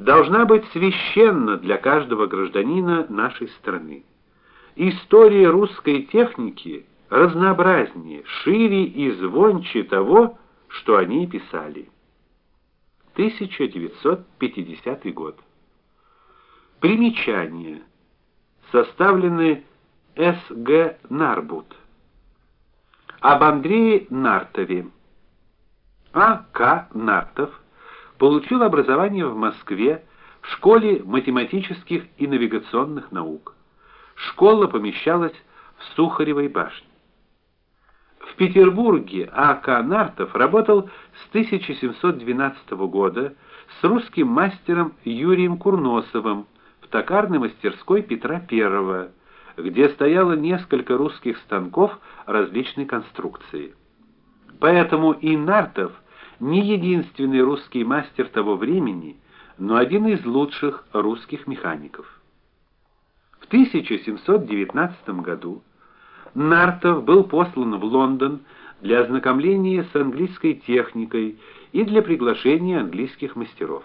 должна быть священна для каждого гражданина нашей страны. История русской техники разнообразнее, шире и звонче того, что они писали. 1950 год. Примечание. Составлены С.Г. Нарбут. Об Андрее Нартове. А. К. Нартов получил образование в Москве в школе математических и навигационных наук. Школа помещалась в Сухаревой башне. В Петербурге А.К. Нартов работал с 1712 года с русским мастером Юрием Курносовым в токарной мастерской Петра I, где стояло несколько русских станков различной конструкции. Поэтому и Нартов не единственный русский мастер того времени, но один из лучших русских механиков. В 1719 году Нартов был послан в Лондон для ознакомления с английской техникой и для приглашения английских мастеров.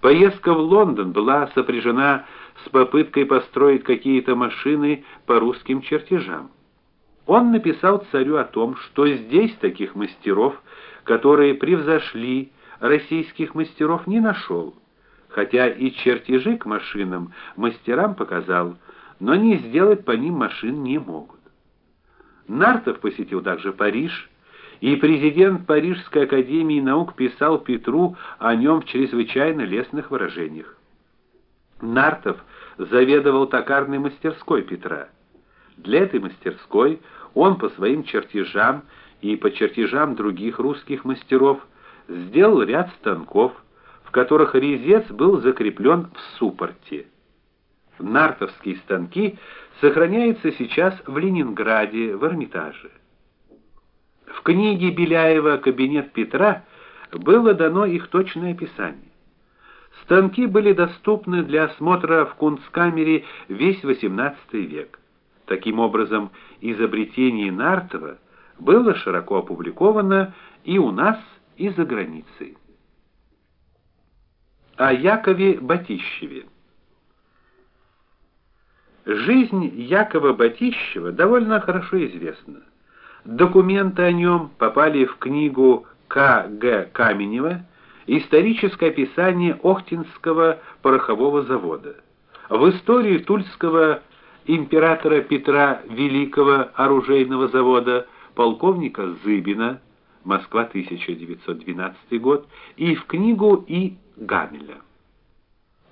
Поездка в Лондон была сопряжена с попыткой построить какие-то машины по русским чертежам. Он написал царю о том, что здесь таких мастеров, которые превзошли российских мастеров, не нашел, хотя и чертежи к машинам мастерам показал, но не сделать по ним машин не могут. Нартов посетил также Париж, и президент Парижской академии наук писал Петру о нем в чрезвычайно лестных выражениях. Нартов заведовал токарной мастерской Петра. Для этой мастерской он по своим чертежам и по чертежам других русских мастеров сделал ряд станков, в которых резец был закреплен в суппорте. Нартовские станки сохраняются сейчас в Ленинграде, в Эрмитаже. В книге Беляева Кабинет Петра было дано их точное описание. Станки были доступны для осмотра в Кунсткамере весь XVIII век. Таким образом, изобретение Нартова было широко опубликовано и у нас, и за границей. О Якове Батищеве. Жизнь Якова Батищева довольно хорошо известна. Документы о нем попали в книгу К.Г. Каменева Историческое описание Охтинского порохового завода. В истории Тульского императора Петра Великого оружейного завода полковника Зыбина, Москва 1912 год, и в книгу И. Гамеля.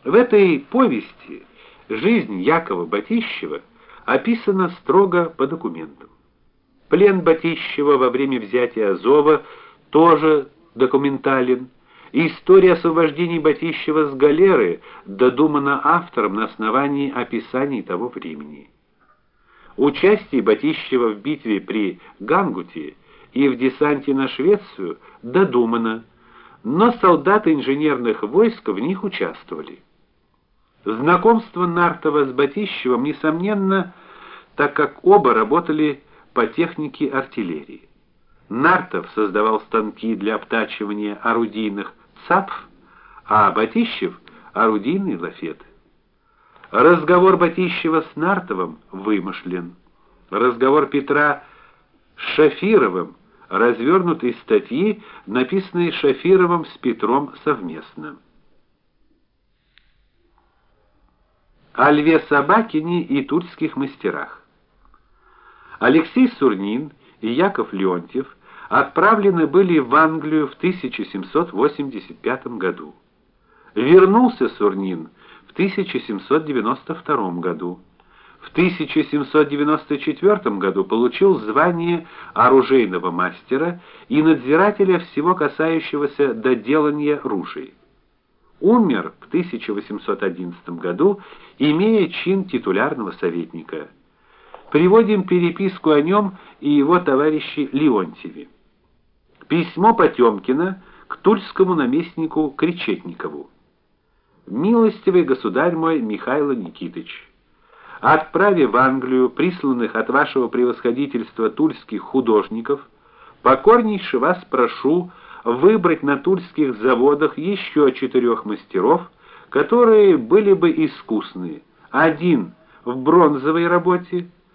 В этой повести жизнь Якова Батищева описана строго по документам. Плен Батищева во время взятия Азова тоже документален. История освобождения Батищева с галеры додумана автором на основании описаний того времени. Участие Батищева в битве при Гангуте и в десанте на Швецию додумано, но солдаты инженерных войск в них участвовали. Знакомство Нартова с Батищевым несомненно, так как оба работали по технике артиллерии. Нартов создавал станки для обтачивания орудийных цапф, а Батищев орудийные лафеты. Разговор Батищева с Нартовым вымышлен. Разговор Петра с Шафировым развернут из статьи, написанной Шафировым с Петром совместно. О Льве Собакине и тульских мастерах. Алексей Сурнин и Яков Леонтьев отправлены были в Англию в 1785 году. Вернулся Сурнин 1792 году. В 1794 году получил звание оружейного мастера и надзирателя всего касающегося доделания ружей. Умер в 1811 году, имея чин титулярного советника. Приводим переписку о нем и его товарищи Леонтьеве. Письмо Потемкина к тульскому наместнику Кречетникову. Милостивый государь мой Михаил Никитич, отправив в Англию присланных от вашего превосходительства тульских художников, покорнейше вас прошу выбрать на тульских заводах еще четырех мастеров, которые были бы искусные. Один в бронзовой работе,